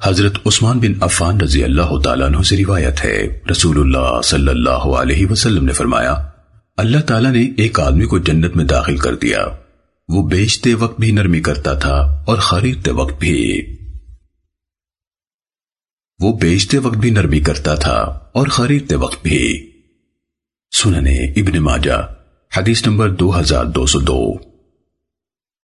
حضرت عثمان بن عفان رضی اللہ تعالیٰ عنہ سے روایت ہے۔ رسول اللہ صلی اللہ علیہ وسلم نے فرمایا، اللہ تعالیٰ نے ایک آدمی کو جنت میں داخل کر دیا۔ وہ بیچتے وقت بھی نرمی کرتا تھا اور خریدتے وقت بھی۔ وہ بیچتے وقت بھی نرمی کرتا تھا اور خریدتے وقت بھی۔ سننے ابن ماجہ، حدیث نمبر دو ہزار دو سو دو۔